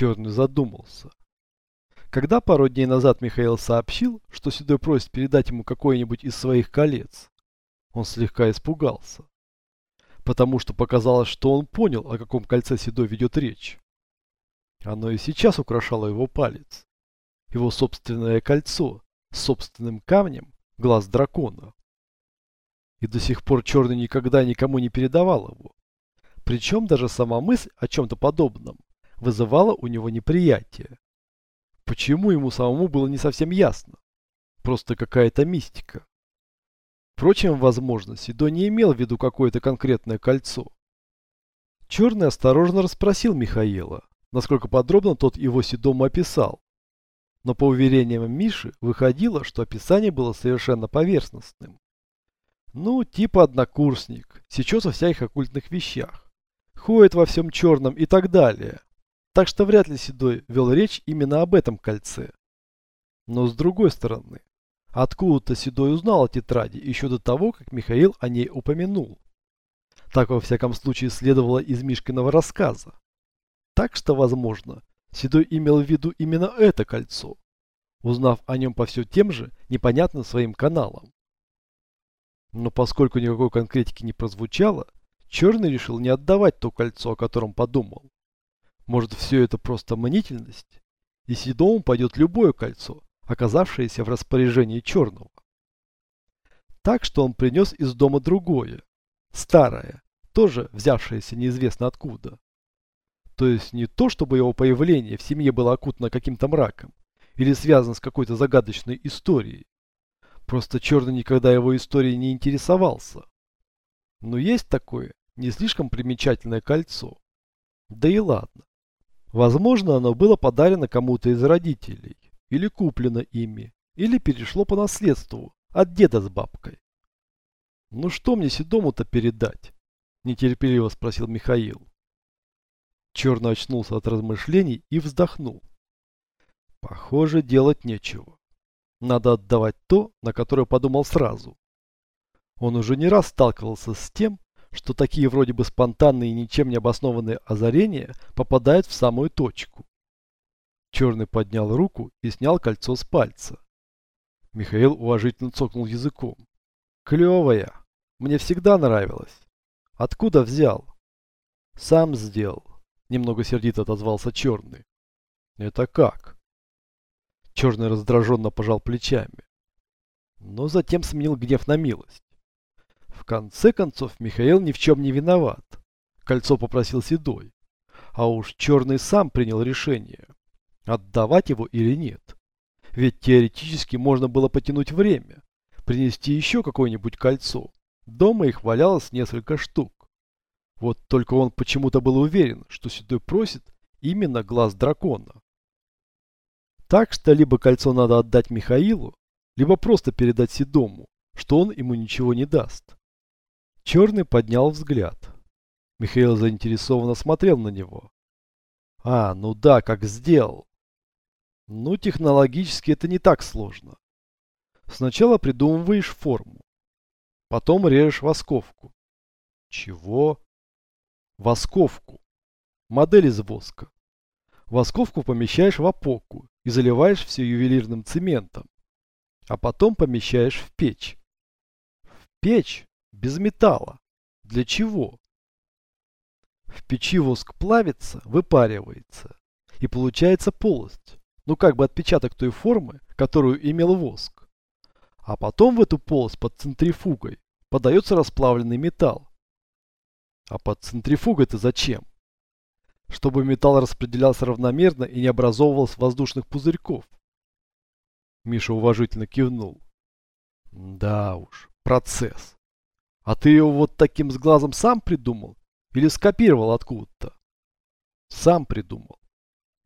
Черный задумался. Когда пару дней назад Михаил сообщил, что Седой просит передать ему какое-нибудь из своих колец, он слегка испугался. Потому что показалось, что он понял, о каком кольце Седой ведет речь. Оно и сейчас украшало его палец. Его собственное кольцо с собственным камнем, глаз дракона. И до сих пор Черный никогда никому не передавал его. Причем даже сама мысль о чем-то подобном вызывала у него неприятие. Почему ему самому было не совсем ясно? Просто какая-то мистика. Впрочем, возможно, Сидо не имел в виду какое-то конкретное кольцо. Черный осторожно расспросил Михаила, насколько подробно тот его Сидому описал. Но по уверениям Миши выходило, что описание было совершенно поверхностным. Ну, типа однокурсник, сечет во всяких оккультных вещах, ходит во всем черном и так далее. Так что вряд ли Седой вел речь именно об этом кольце. Но с другой стороны, откуда-то Седой узнал о тетради еще до того, как Михаил о ней упомянул. Так во всяком случае следовало из Мишкиного рассказа. Так что, возможно, Седой имел в виду именно это кольцо, узнав о нем по все тем же непонятным своим каналам. Но поскольку никакой конкретики не прозвучало, Черный решил не отдавать то кольцо, о котором подумал. Может, все это просто манительность? И Седому пойдет любое кольцо, оказавшееся в распоряжении Черного. Так что он принес из дома другое, старое, тоже взявшееся неизвестно откуда. То есть не то, чтобы его появление в семье было окутано каким-то мраком или связано с какой-то загадочной историей. Просто Черный никогда его историей не интересовался. Но есть такое не слишком примечательное кольцо. Да и ладно. Возможно, оно было подарено кому-то из родителей, или куплено ими, или перешло по наследству от деда с бабкой. «Ну что мне Седому-то передать?» – нетерпеливо спросил Михаил. Черный очнулся от размышлений и вздохнул. Похоже, делать нечего. Надо отдавать то, на которое подумал сразу. Он уже не раз сталкивался с тем, что такие вроде бы спонтанные и ничем не обоснованные озарения попадают в самую точку. Черный поднял руку и снял кольцо с пальца. Михаил уважительно цокнул языком. Клевая. Мне всегда нравилось. Откуда взял? Сам сделал. Немного сердито отозвался Черный. Это как? Черный раздраженно пожал плечами. Но затем сменил гнев на милость. Конце концов, Михаил ни в чем не виноват. Кольцо попросил Седой. А уж Черный сам принял решение, отдавать его или нет. Ведь теоретически можно было потянуть время, принести еще какое-нибудь кольцо. Дома их валялось несколько штук. Вот только он почему-то был уверен, что Седой просит именно глаз дракона. Так что либо кольцо надо отдать Михаилу, либо просто передать Седому, что он ему ничего не даст. Черный поднял взгляд. Михаил заинтересованно смотрел на него. А, ну да, как сделал. Ну, технологически это не так сложно. Сначала придумываешь форму. Потом режешь восковку. Чего? Восковку. Модель из воска. Восковку помещаешь в опоку и заливаешь все ювелирным цементом. А потом помещаешь в печь. В печь? Без металла. Для чего? В печи воск плавится, выпаривается. И получается полость. Ну как бы отпечаток той формы, которую имел воск. А потом в эту полость под центрифугой подается расплавленный металл. А под центрифугой-то зачем? Чтобы металл распределялся равномерно и не образовывался воздушных пузырьков. Миша уважительно кивнул. Да уж, процесс. А ты его вот таким с глазом сам придумал? Или скопировал откуда-то? Сам придумал.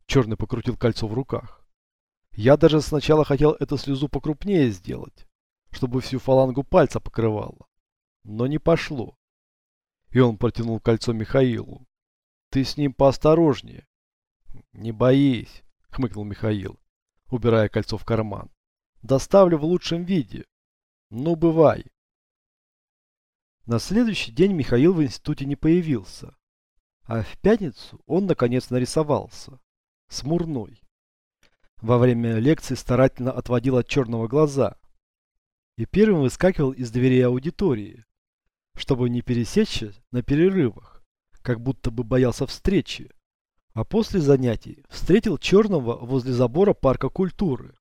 Черный покрутил кольцо в руках. Я даже сначала хотел эту слезу покрупнее сделать, чтобы всю фалангу пальца покрывало. Но не пошло. И он протянул кольцо Михаилу. Ты с ним поосторожнее. Не боись, хмыкнул Михаил, убирая кольцо в карман. Доставлю в лучшем виде. Ну, бывай. На следующий день Михаил в институте не появился. А в пятницу он наконец нарисовался. смурной. Во время лекции старательно отводил от черного глаза и первым выскакивал из дверей аудитории, чтобы не пересечься на перерывах, как будто бы боялся встречи, а после занятий встретил черного возле забора парка культуры.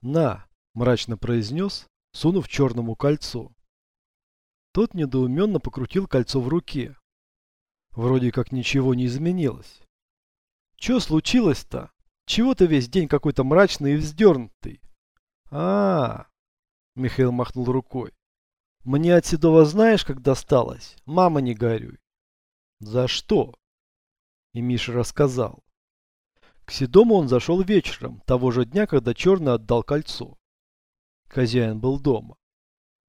«На!» – мрачно произнес, сунув черному кольцо. Тот недоуменно покрутил кольцо в руке. Вроде как ничего не изменилось. «Че случилось-то? Чего ты весь день какой-то мрачный и вздернутый?» а, -а, -а Михаил махнул рукой. «Мне от Седова знаешь, как досталось? Мама, не горюй». «За что?» И Миша рассказал. К Седому он зашел вечером, того же дня, когда Черный отдал кольцо. Хозяин был дома.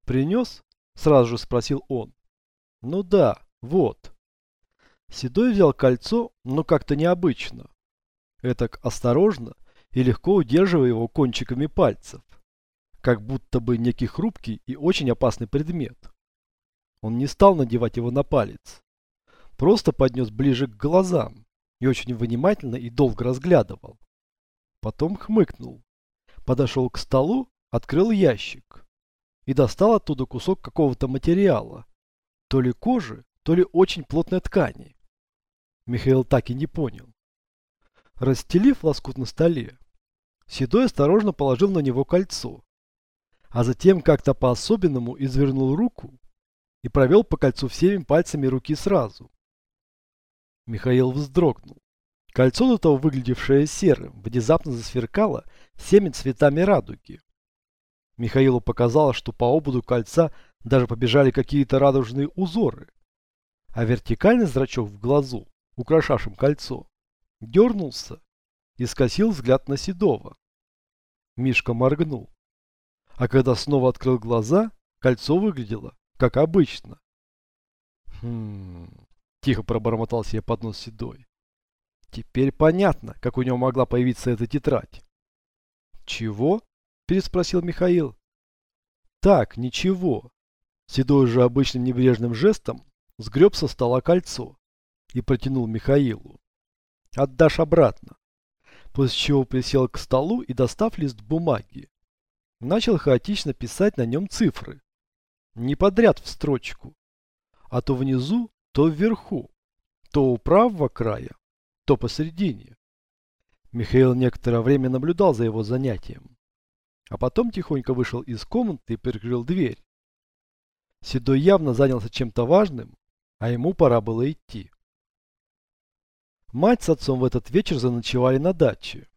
«Принес?» – сразу же спросил он. «Ну да, вот». Седой взял кольцо, но как-то необычно. Этак осторожно и легко удерживая его кончиками пальцев как будто бы некий хрупкий и очень опасный предмет. Он не стал надевать его на палец. Просто поднес ближе к глазам и очень внимательно и долго разглядывал. Потом хмыкнул. Подошел к столу, открыл ящик и достал оттуда кусок какого-то материала. То ли кожи, то ли очень плотной ткани. Михаил так и не понял. Расстелив лоскут на столе, Седой осторожно положил на него кольцо а затем как-то по-особенному извернул руку и провел по кольцу всеми пальцами руки сразу. Михаил вздрогнул. Кольцо до того выглядевшее серым, внезапно засверкало всеми цветами радуги. Михаилу показалось, что по ободу кольца даже побежали какие-то радужные узоры, а вертикальный зрачок в глазу, украшавшем кольцо, дернулся и скосил взгляд на Седова. Мишка моргнул. А когда снова открыл глаза, кольцо выглядело, как обычно. Хм... Тихо пробормотал себе под нос Седой. Теперь понятно, как у него могла появиться эта тетрадь. Чего? Переспросил Михаил. Так, ничего. Седой же обычным небрежным жестом сгреб со стола кольцо и протянул Михаилу. Отдашь обратно. После чего присел к столу и, достав лист бумаги, начал хаотично писать на нем цифры. Не подряд в строчку, а то внизу, то вверху, то у правого края, то посередине. Михаил некоторое время наблюдал за его занятием, а потом тихонько вышел из комнаты и прикрыл дверь. Седой явно занялся чем-то важным, а ему пора было идти. Мать с отцом в этот вечер заночевали на даче,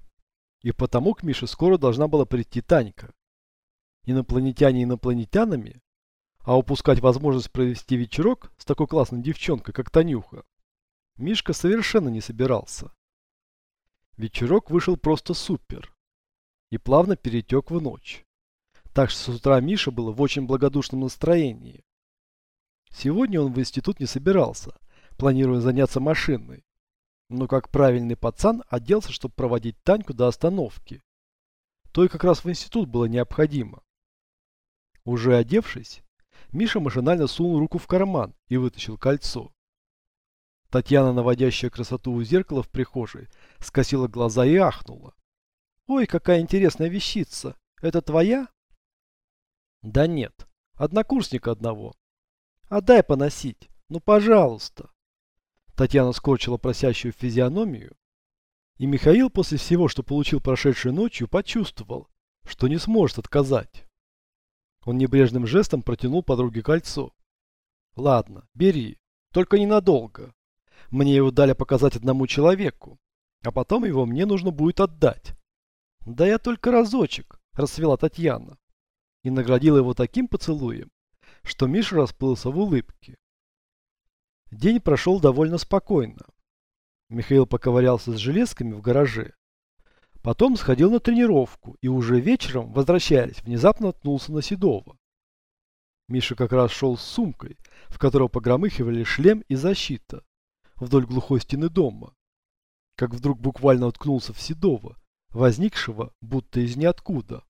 и потому к Мише скоро должна была прийти Танька инопланетяне инопланетянами, а упускать возможность провести вечерок с такой классной девчонкой, как Танюха, Мишка совершенно не собирался. Вечерок вышел просто супер и плавно перетек в ночь. Так что с утра Миша был в очень благодушном настроении. Сегодня он в институт не собирался, планируя заняться машиной. Но как правильный пацан оделся, чтобы проводить Таньку до остановки. То и как раз в институт было необходимо. Уже одевшись, Миша машинально сунул руку в карман и вытащил кольцо. Татьяна, наводящая красоту у зеркала в прихожей, скосила глаза и ахнула. «Ой, какая интересная вещица! Это твоя?» «Да нет, однокурсника одного. Отдай поносить, ну пожалуйста!» Татьяна скорчила просящую физиономию, и Михаил после всего, что получил прошедшей ночью, почувствовал, что не сможет отказать. Он небрежным жестом протянул подруге кольцо. «Ладно, бери, только ненадолго. Мне его дали показать одному человеку, а потом его мне нужно будет отдать». «Да я только разочек», – расцвела Татьяна. И наградила его таким поцелуем, что Миша расплылся в улыбке. День прошел довольно спокойно. Михаил поковырялся с железками в гараже Потом сходил на тренировку и уже вечером, возвращаясь, внезапно наткнулся на Седова. Миша как раз шел с сумкой, в которой погромыхивали шлем и защита, вдоль глухой стены дома. Как вдруг буквально уткнулся в Седова, возникшего будто из ниоткуда.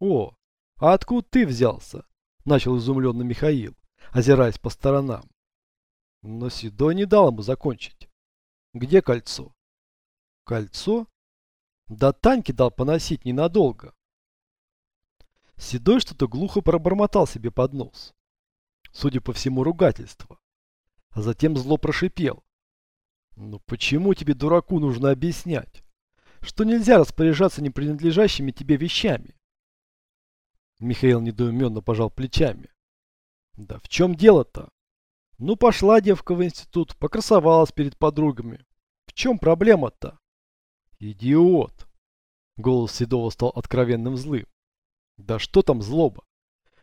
«О, а откуда ты взялся?» – начал изумленно Михаил, озираясь по сторонам. Но Седой не дал ему закончить. «Где кольцо?» Кольцо? Да Таньке дал поносить ненадолго. Седой что-то глухо пробормотал себе под нос. Судя по всему, ругательство. А затем зло прошипел. Ну почему тебе, дураку, нужно объяснять, что нельзя распоряжаться не принадлежащими тебе вещами? Михаил недоуменно пожал плечами. Да в чем дело-то? Ну пошла девка в институт, покрасовалась перед подругами. В чем проблема-то? Идиот! Голос Седова стал откровенным злым. Да что там злоба?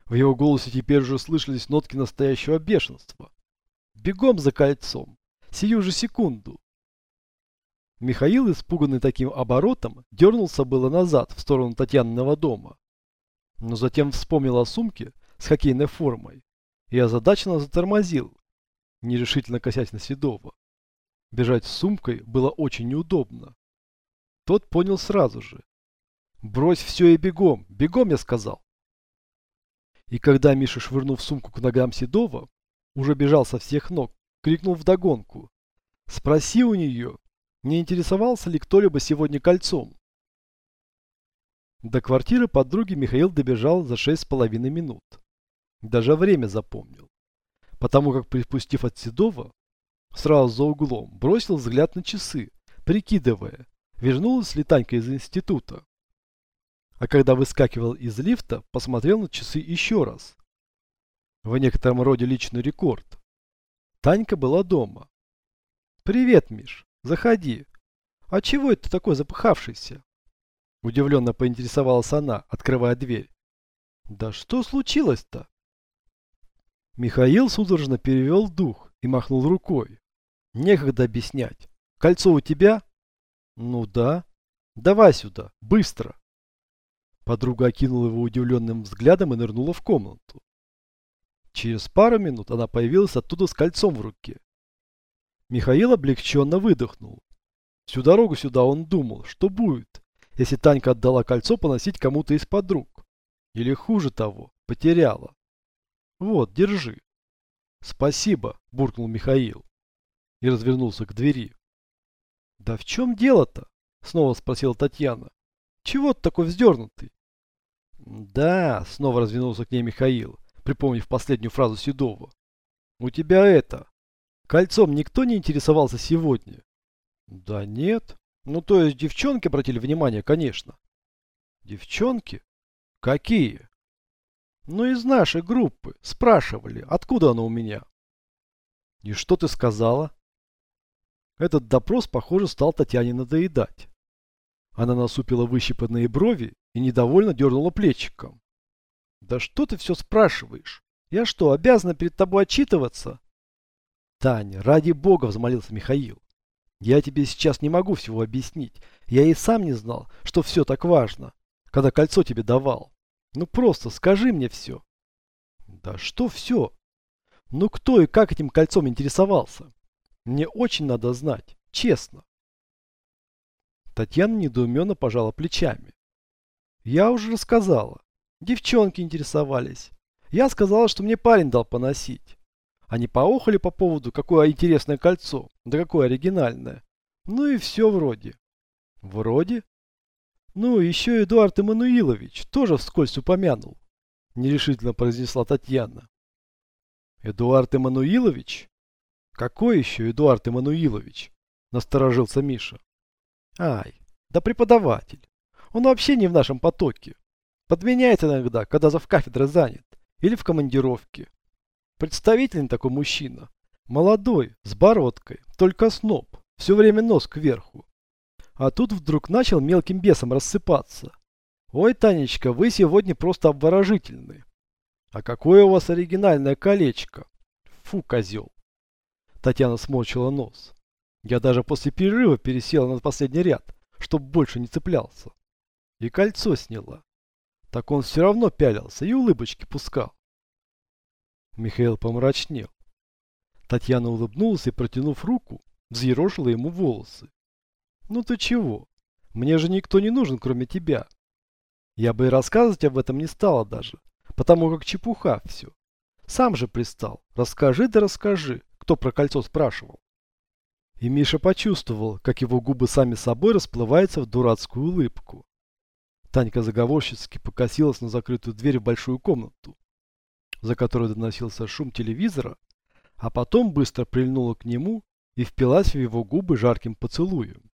В его голосе теперь уже слышались нотки настоящего бешенства. Бегом за кольцом. Сию же секунду. Михаил, испуганный таким оборотом, дернулся было назад, в сторону Татьяниного дома. Но затем вспомнил о сумке с хоккейной формой и озадаченно затормозил, нерешительно косясь на Седова. Бежать с сумкой было очень неудобно. Тот понял сразу же. «Брось все и бегом! Бегом!» я сказал. И когда Миша, швырнув сумку к ногам Седова, уже бежал со всех ног, крикнул вдогонку. «Спроси у нее, не интересовался ли кто-либо сегодня кольцом?» До квартиры подруги Михаил добежал за шесть с половиной минут. Даже время запомнил. Потому как, припустив от Седова, сразу за углом, бросил взгляд на часы, прикидывая, вернулась ли Танька из института. А когда выскакивал из лифта, посмотрел на часы еще раз. В некотором роде личный рекорд. Танька была дома. «Привет, Миш, заходи. А чего это такой запыхавшийся?» Удивленно поинтересовалась она, открывая дверь. «Да что случилось-то?» Михаил судорожно перевел дух и махнул рукой. «Некогда объяснять. Кольцо у тебя?» «Ну да. Давай сюда, быстро!» Подруга окинула его удивленным взглядом и нырнула в комнату. Через пару минут она появилась оттуда с кольцом в руке. Михаил облегченно выдохнул. Всю дорогу сюда он думал, что будет, если Танька отдала кольцо поносить кому-то из подруг. Или хуже того, потеряла. Вот, держи. Спасибо, буркнул Михаил. И развернулся к двери. Да в чем дело-то? Снова спросила Татьяна. Чего ты такой вздернутый? Да, снова развернулся к ней Михаил, припомнив последнюю фразу Седова. У тебя это... Кольцом никто не интересовался сегодня? Да нет. Ну то есть девчонки обратили внимание, конечно. Девчонки? Какие? Ну из нашей группы. Спрашивали, откуда она у меня. И что ты сказала? Этот допрос, похоже, стал Татьяне надоедать. Она насупила выщипанные брови и недовольно дернула плечиком. «Да что ты все спрашиваешь? Я что, обязана перед тобой отчитываться?» «Таня, ради бога!» – взмолился Михаил. «Я тебе сейчас не могу всего объяснить. Я и сам не знал, что все так важно, когда кольцо тебе давал. Ну просто скажи мне все». «Да что все? Ну кто и как этим кольцом интересовался? Мне очень надо знать, честно». Татьяна недоуменно пожала плечами. Я уже рассказала. Девчонки интересовались. Я сказала, что мне парень дал поносить. Они поохали по поводу, какое интересное кольцо, да какое оригинальное. Ну и все вроде. Вроде? Ну, еще Эдуард Эммануилович тоже вскользь упомянул. Нерешительно произнесла Татьяна. Эдуард Эммануилович? Какой еще Эдуард Эммануилович? Насторожился Миша. Ай, да преподаватель. Он вообще не в нашем потоке. Подменяется иногда, когда зав кафедры занят. Или в командировке. Представительный такой мужчина. Молодой, с бородкой, только сноб. Все время нос кверху. А тут вдруг начал мелким бесом рассыпаться. Ой, Танечка, вы сегодня просто обворожительны. А какое у вас оригинальное колечко. Фу, козел. Татьяна сморщила нос. Я даже после перерыва пересела на последний ряд, чтобы больше не цеплялся. И кольцо сняла. Так он все равно пялился и улыбочки пускал. Михаил помрачнел. Татьяна улыбнулась и, протянув руку, взъерошила ему волосы. «Ну ты чего? Мне же никто не нужен, кроме тебя. Я бы и рассказывать об этом не стала даже, потому как чепуха все. Сам же пристал. Расскажи да расскажи, кто про кольцо спрашивал». И Миша почувствовал, как его губы сами собой расплываются в дурацкую улыбку. Танька заговорщицки покосилась на закрытую дверь в большую комнату, за которой доносился шум телевизора, а потом быстро прильнула к нему и впилась в его губы жарким поцелуем.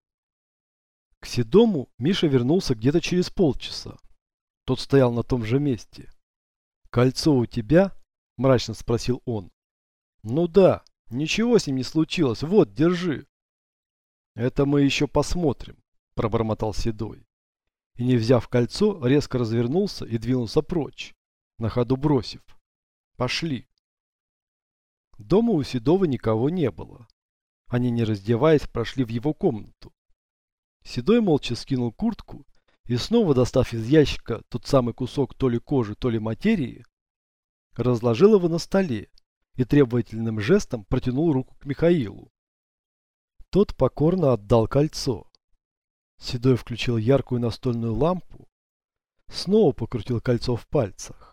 К Седому Миша вернулся где-то через полчаса. Тот стоял на том же месте. «Кольцо у тебя?» – мрачно спросил он. «Ну да, ничего с ним не случилось. Вот, держи». «Это мы еще посмотрим», – пробормотал Седой. И, не взяв кольцо, резко развернулся и двинулся прочь, на ходу бросив. «Пошли». Дома у Седова никого не было. Они, не раздеваясь, прошли в его комнату. Седой молча скинул куртку и снова, достав из ящика тот самый кусок то ли кожи, то ли материи, разложил его на столе и требовательным жестом протянул руку к Михаилу. Тот покорно отдал кольцо. Седой включил яркую настольную лампу, снова покрутил кольцо в пальцах,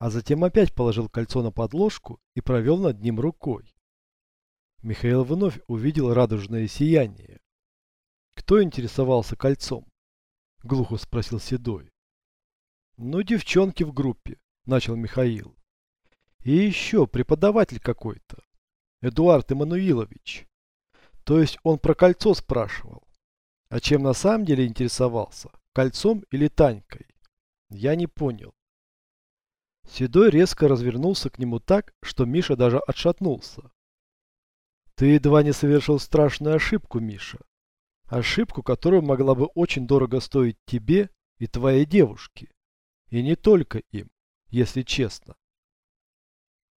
а затем опять положил кольцо на подложку и провел над ним рукой. Михаил вновь увидел радужное сияние. Кто интересовался кольцом? Глухо спросил Седой. Ну, девчонки в группе, начал Михаил. И еще преподаватель какой-то. Эдуард Эммануилович. То есть он про кольцо спрашивал. А чем на самом деле интересовался? Кольцом или Танькой? Я не понял. Седой резко развернулся к нему так, что Миша даже отшатнулся. Ты едва не совершил страшную ошибку, Миша. Ошибку, которая могла бы очень дорого стоить тебе и твоей девушке. И не только им, если честно.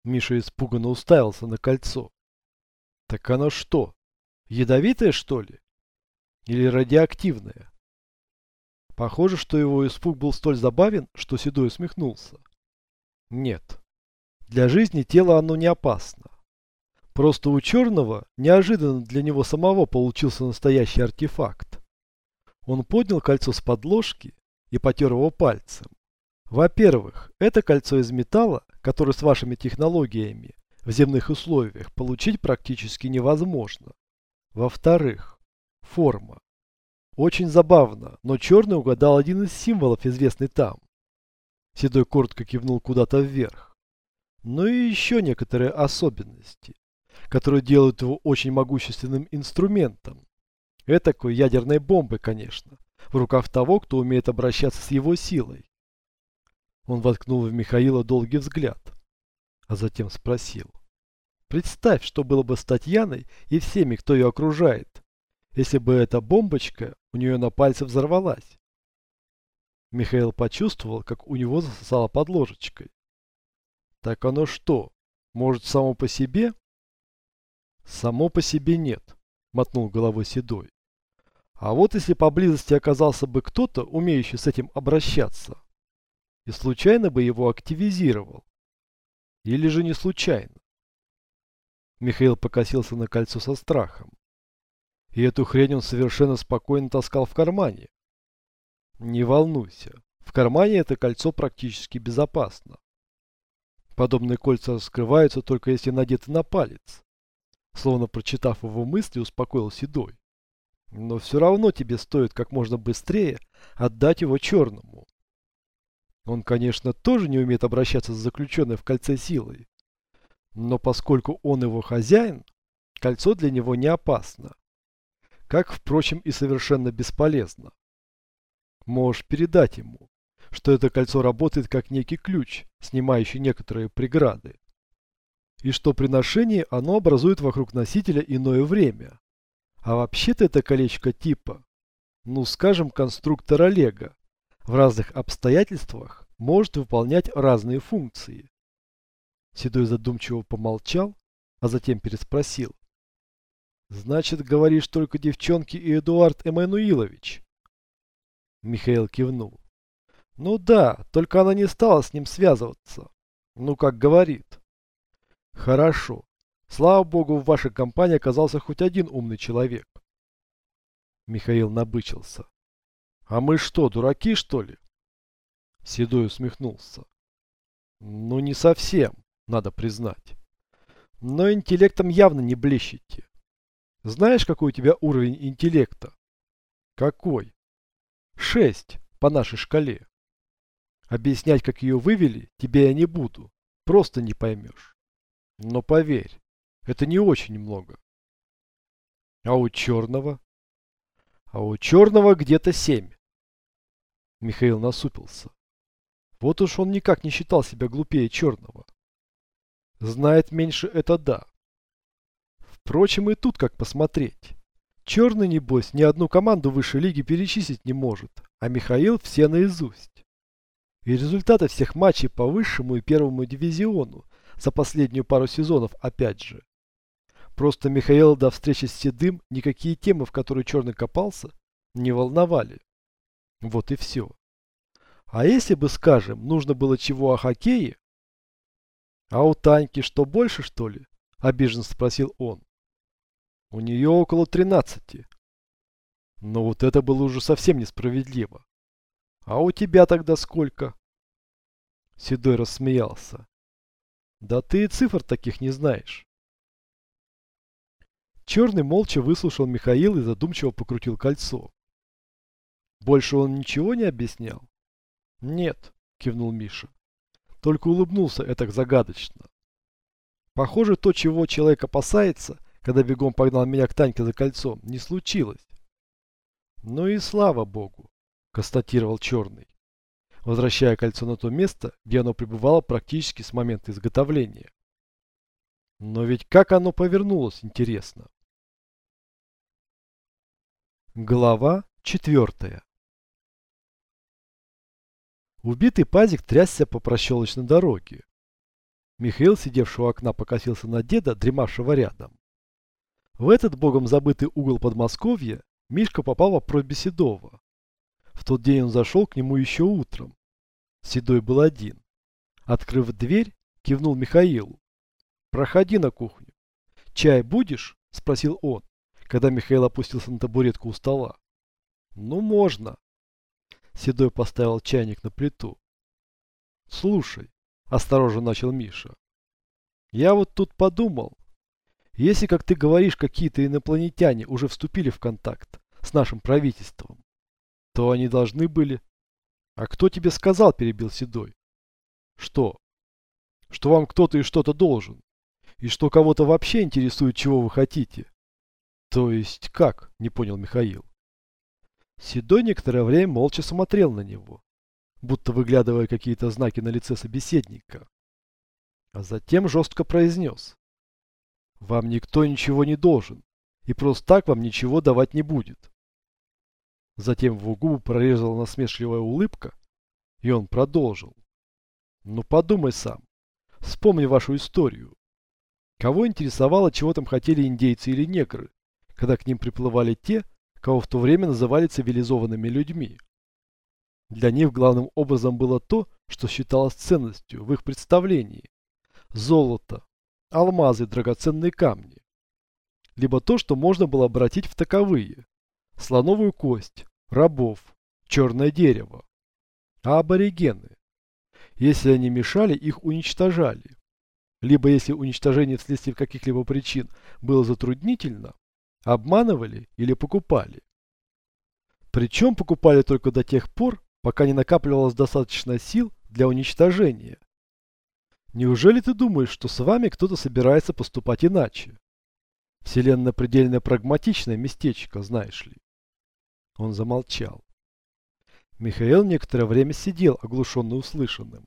Миша испуганно уставился на кольцо. Так оно что, ядовитое что ли? Или радиоактивное? Похоже, что его испуг был столь забавен, что Седой усмехнулся. Нет. Для жизни тело оно не опасно. Просто у черного неожиданно для него самого получился настоящий артефакт. Он поднял кольцо с подложки и потер его пальцем. Во-первых, это кольцо из металла, которое с вашими технологиями в земных условиях получить практически невозможно. Во-вторых, форма. Очень забавно, но черный угадал один из символов, известный там. Седой коротко кивнул куда-то вверх. Ну и еще некоторые особенности, которые делают его очень могущественным инструментом. Этакой ядерной бомбы, конечно, в руках того, кто умеет обращаться с его силой. Он воткнул в Михаила долгий взгляд, а затем спросил. Представь, что было бы с Татьяной и всеми, кто ее окружает, если бы эта бомбочка у нее на пальце взорвалась. Михаил почувствовал, как у него засосало под ложечкой. Так оно что, может само по себе? Само по себе нет, мотнул головой Седой. А вот если поблизости оказался бы кто-то, умеющий с этим обращаться, и случайно бы его активизировал. Или же не случайно. Михаил покосился на кольцо со страхом. И эту хрень он совершенно спокойно таскал в кармане. Не волнуйся, в кармане это кольцо практически безопасно. Подобные кольца раскрываются только если надеты на палец. Словно прочитав его мысли, успокоил Седой. Но все равно тебе стоит как можно быстрее отдать его черному. Он, конечно, тоже не умеет обращаться с заключенной в кольце силой. Но поскольку он его хозяин, кольцо для него не опасно. Как, впрочем, и совершенно бесполезно. Можешь передать ему, что это кольцо работает как некий ключ, снимающий некоторые преграды. И что при ношении оно образует вокруг носителя иное время. А вообще-то это колечко типа, ну скажем, конструктора Лего, в разных обстоятельствах может выполнять разные функции. Седой задумчиво помолчал, а затем переспросил. «Значит, говоришь только девчонки и Эдуард Эммануилович?» Михаил кивнул. «Ну да, только она не стала с ним связываться. Ну, как говорит». «Хорошо. Слава богу, в вашей компании оказался хоть один умный человек». Михаил набычился. А мы что, дураки, что ли? Седой усмехнулся. Ну, не совсем, надо признать. Но интеллектом явно не блещете. Знаешь, какой у тебя уровень интеллекта? Какой? Шесть по нашей шкале. Объяснять, как ее вывели, тебе я не буду. Просто не поймешь. Но поверь, это не очень много. А у черного? А у черного где-то семь. Михаил насупился. Вот уж он никак не считал себя глупее черного. Знает меньше это да. Впрочем, и тут как посмотреть. Черный, небось, ни одну команду высшей лиги перечислить не может, а Михаил все наизусть. И результаты всех матчей по высшему и первому дивизиону за последнюю пару сезонов опять же. Просто Михаила до встречи с Седым никакие темы, в которые Черный копался, не волновали. Вот и все. А если бы, скажем, нужно было чего о хоккее? А у Таньки что, больше, что ли? Обиженно спросил он. У нее около тринадцати. Но вот это было уже совсем несправедливо. А у тебя тогда сколько? Седой рассмеялся. Да ты и цифр таких не знаешь. Черный молча выслушал Михаил и задумчиво покрутил кольцо. Больше он ничего не объяснял? Нет, кивнул Миша. Только улыбнулся этак загадочно. Похоже, то, чего человек опасается, когда бегом погнал меня к Таньке за кольцом, не случилось. Ну и слава богу, констатировал Черный, возвращая кольцо на то место, где оно пребывало практически с момента изготовления. Но ведь как оно повернулось, интересно. Глава четвертая Убитый пазик трясся по прощелочной дороге. Михаил, сидевший у окна, покосился на деда, дремавшего рядом. В этот богом забытый угол Подмосковья Мишка попал по просьбе Седова. В тот день он зашел к нему еще утром. Седой был один. Открыв дверь, кивнул Михаилу. «Проходи на кухню. Чай будешь?» – спросил он, когда Михаил опустился на табуретку у стола. «Ну, можно». Седой поставил чайник на плиту. «Слушай», – осторожно начал Миша. «Я вот тут подумал, если, как ты говоришь, какие-то инопланетяне уже вступили в контакт с нашим правительством, то они должны были... А кто тебе сказал, перебил Седой? Что? Что вам кто-то и что-то должен? И что кого-то вообще интересует, чего вы хотите? То есть как? Не понял Михаил. Седой некоторое время молча смотрел на него, будто выглядывая какие-то знаки на лице собеседника. А затем жестко произнес. Вам никто ничего не должен, и просто так вам ничего давать не будет. Затем в губы прорезала насмешливая улыбка, и он продолжил. Ну подумай сам. Вспомни вашу историю. Кого интересовало, чего там хотели индейцы или негры, когда к ним приплывали те, кого в то время называли цивилизованными людьми? Для них главным образом было то, что считалось ценностью в их представлении. Золото, алмазы, драгоценные камни. Либо то, что можно было обратить в таковые. Слоновую кость, рабов, черное дерево. А аборигены? Если они мешали, их уничтожали. Либо если уничтожение вследствие каких-либо причин было затруднительно, обманывали или покупали. Причем покупали только до тех пор, пока не накапливалось достаточно сил для уничтожения. Неужели ты думаешь, что с вами кто-то собирается поступать иначе? Вселенная предельно прагматичное местечко, знаешь ли. Он замолчал. Михаил некоторое время сидел, оглушенный услышанным.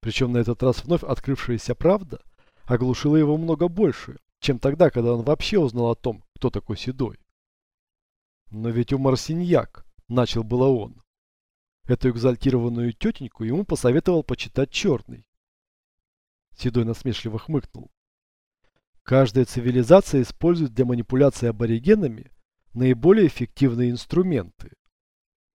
Причем на этот раз вновь открывшаяся правда оглушила его много больше, чем тогда, когда он вообще узнал о том, кто такой Седой. Но ведь у Марсиньяк, начал было он. Эту экзальтированную тетеньку ему посоветовал почитать Черный. Седой насмешливо хмыкнул. Каждая цивилизация использует для манипуляции аборигенами наиболее эффективные инструменты.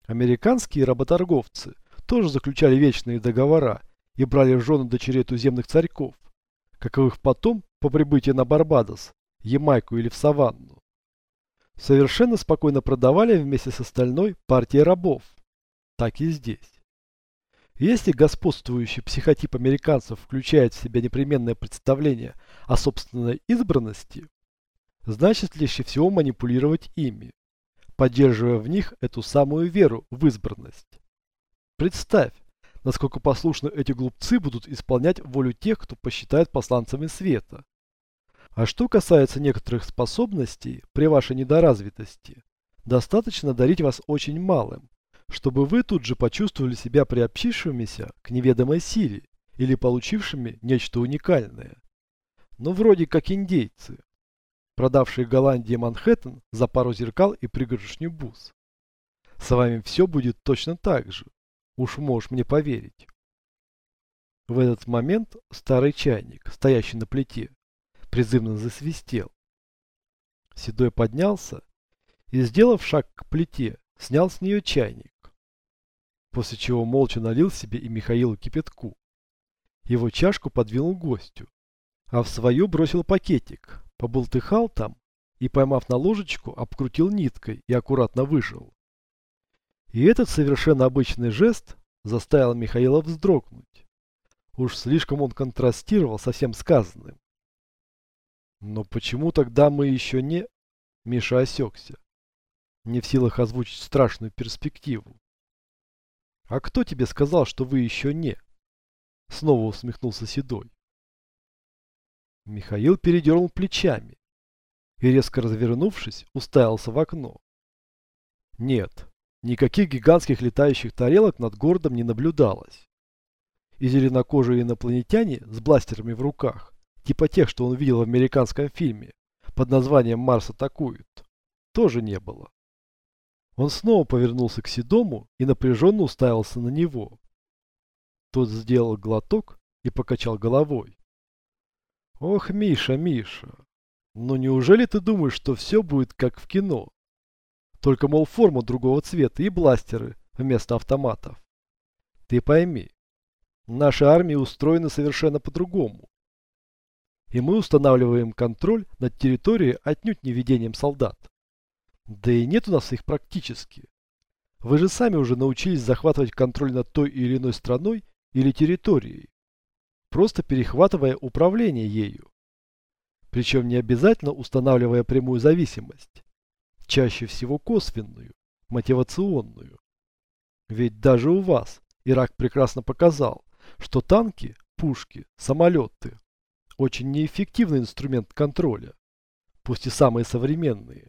Американские работорговцы тоже заключали вечные договора и брали в жены дочерей туземных царьков, каковых потом, по прибытии на Барбадос, Ямайку или в Саванну, совершенно спокойно продавали вместе с остальной партией рабов. Так и здесь. Если господствующий психотип американцев включает в себя непременное представление о собственной избранности, значит легче всего манипулировать ими, поддерживая в них эту самую веру в избранность. Представь, насколько послушно эти глупцы будут исполнять волю тех, кто посчитает посланцами света. А что касается некоторых способностей при вашей недоразвитости, достаточно дарить вас очень малым, чтобы вы тут же почувствовали себя приобщившимися к неведомой силе или получившими нечто уникальное. Ну, вроде как индейцы, продавшие Голландии Манхэттен за пару зеркал и пригоршню бус. С вами все будет точно так же. Уж можешь мне поверить. В этот момент старый чайник, стоящий на плите, призывно засвистел. Седой поднялся и, сделав шаг к плите, снял с нее чайник. После чего молча налил себе и Михаилу кипятку. Его чашку подвинул гостю, а в свою бросил пакетик, побултыхал там и, поймав на ложечку, обкрутил ниткой и аккуратно выжил. И этот совершенно обычный жест заставил Михаила вздрогнуть. Уж слишком он контрастировал со всем сказанным. Но почему тогда мы еще не... Миша осекся. Не в силах озвучить страшную перспективу. А кто тебе сказал, что вы еще не? Снова усмехнулся Седой. Михаил передернул плечами и, резко развернувшись, уставился в окно. Нет, никаких гигантских летающих тарелок над городом не наблюдалось. И зеленокожие инопланетяне с бластерами в руках, типа тех, что он видел в американском фильме, под названием «Марс атакует», тоже не было. Он снова повернулся к Седому и напряженно уставился на него. Тот сделал глоток и покачал головой. Ох, Миша, Миша, ну неужели ты думаешь, что все будет как в кино? Только, мол, форма другого цвета и бластеры вместо автоматов. Ты пойми, наша армия устроена совершенно по-другому. И мы устанавливаем контроль над территорией отнюдь не ведением солдат. Да и нет у нас их практически. Вы же сами уже научились захватывать контроль над той или иной страной или территорией просто перехватывая управление ею. Причем не обязательно устанавливая прямую зависимость, чаще всего косвенную, мотивационную. Ведь даже у вас Ирак прекрасно показал, что танки, пушки, самолеты – очень неэффективный инструмент контроля, пусть и самые современные.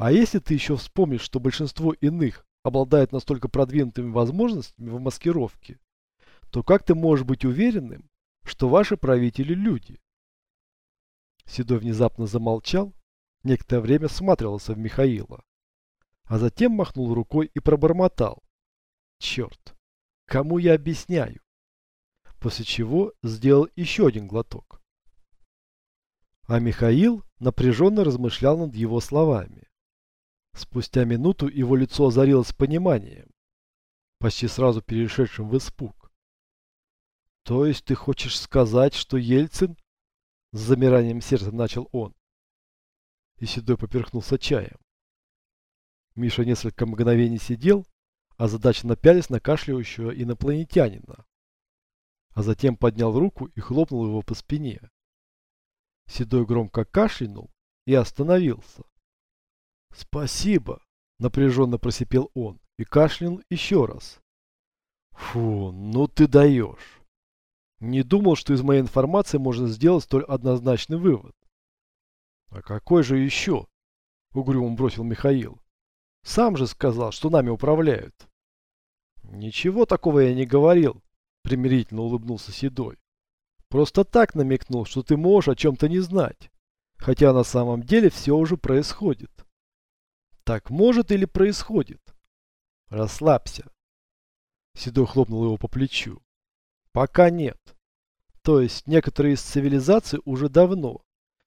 А если ты еще вспомнишь, что большинство иных обладает настолько продвинутыми возможностями в маскировке, то как ты можешь быть уверенным, что ваши правители люди? Седой внезапно замолчал, некоторое время всматривался в Михаила, а затем махнул рукой и пробормотал. Черт, кому я объясняю? После чего сделал еще один глоток. А Михаил напряженно размышлял над его словами. Спустя минуту его лицо озарилось пониманием, почти сразу перешедшим в испуг. То есть ты хочешь сказать, что Ельцин? С замиранием сердца начал он. И Седой поперхнулся чаем. Миша несколько мгновений сидел, а задача напялись на кашляющего инопланетянина. А затем поднял руку и хлопнул его по спине. Седой громко кашлянул и остановился. «Спасибо!» – напряженно просипел он и кашлянул еще раз. «Фу, ну ты даешь!» Не думал, что из моей информации можно сделать столь однозначный вывод. А какой же еще? Угрюмо бросил Михаил. Сам же сказал, что нами управляют. Ничего такого я не говорил, примирительно улыбнулся Седой. Просто так намекнул, что ты можешь о чем-то не знать. Хотя на самом деле все уже происходит. Так может или происходит? Расслабься. Седой хлопнул его по плечу. Пока нет. То есть некоторые из цивилизаций уже давно,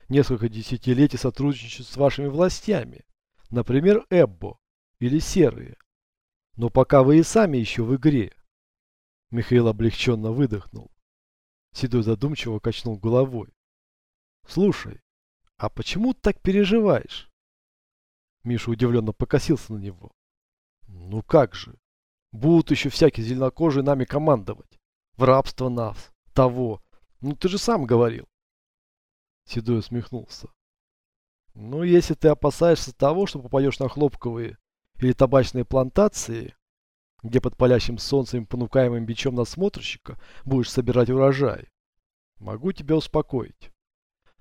несколько десятилетий сотрудничают с вашими властями. Например, Эббо или Серые. Но пока вы и сами еще в игре. Михаил облегченно выдохнул. Седой задумчиво качнул головой. Слушай, а почему ты так переживаешь? Миша удивленно покосился на него. Ну как же. Будут еще всякие зеленокожие нами командовать в рабство нас, того. Ну ты же сам говорил. Седой усмехнулся. Ну, если ты опасаешься того, что попадешь на хлопковые или табачные плантации, где под палящим солнцем и понукаемым бичом насмотрщика будешь собирать урожай, могу тебя успокоить.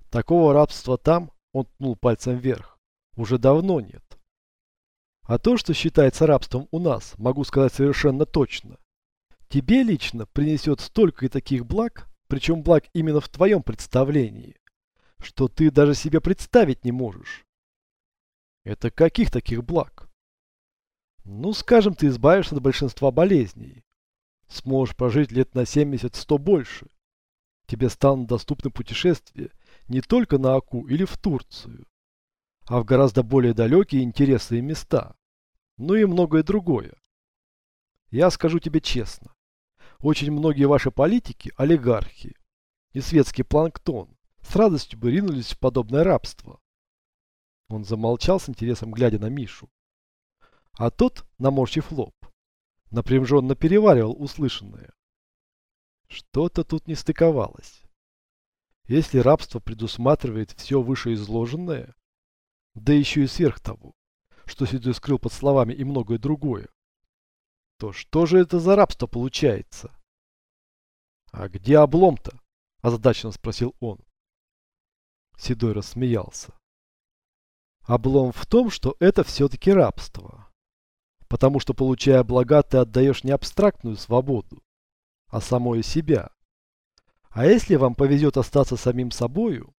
Такого рабства там, он ткнул пальцем вверх, уже давно нет. А то, что считается рабством у нас, могу сказать совершенно точно. Тебе лично принесет столько и таких благ, причем благ именно в твоем представлении, что ты даже себе представить не можешь. Это каких таких благ? Ну, скажем, ты избавишься от большинства болезней. Сможешь прожить лет на 70-100 больше. Тебе станут доступны путешествия не только на Аку или в Турцию, а в гораздо более далекие интересные места. Ну и многое другое. Я скажу тебе честно. Очень многие ваши политики, олигархи и светский планктон с радостью бы ринулись в подобное рабство. Он замолчал с интересом, глядя на Мишу. А тот, наморщив лоб, напряженно переваривал услышанное. Что-то тут не стыковалось. Если рабство предусматривает все вышеизложенное, да еще и сверх того, что Седой скрыл под словами и многое другое, то что же это за рабство получается? А где облом-то? Озадаченно спросил он. Седой рассмеялся. Облом в том, что это все-таки рабство. Потому что, получая блага, ты отдаешь не абстрактную свободу, а самое себя. А если вам повезет остаться самим собою,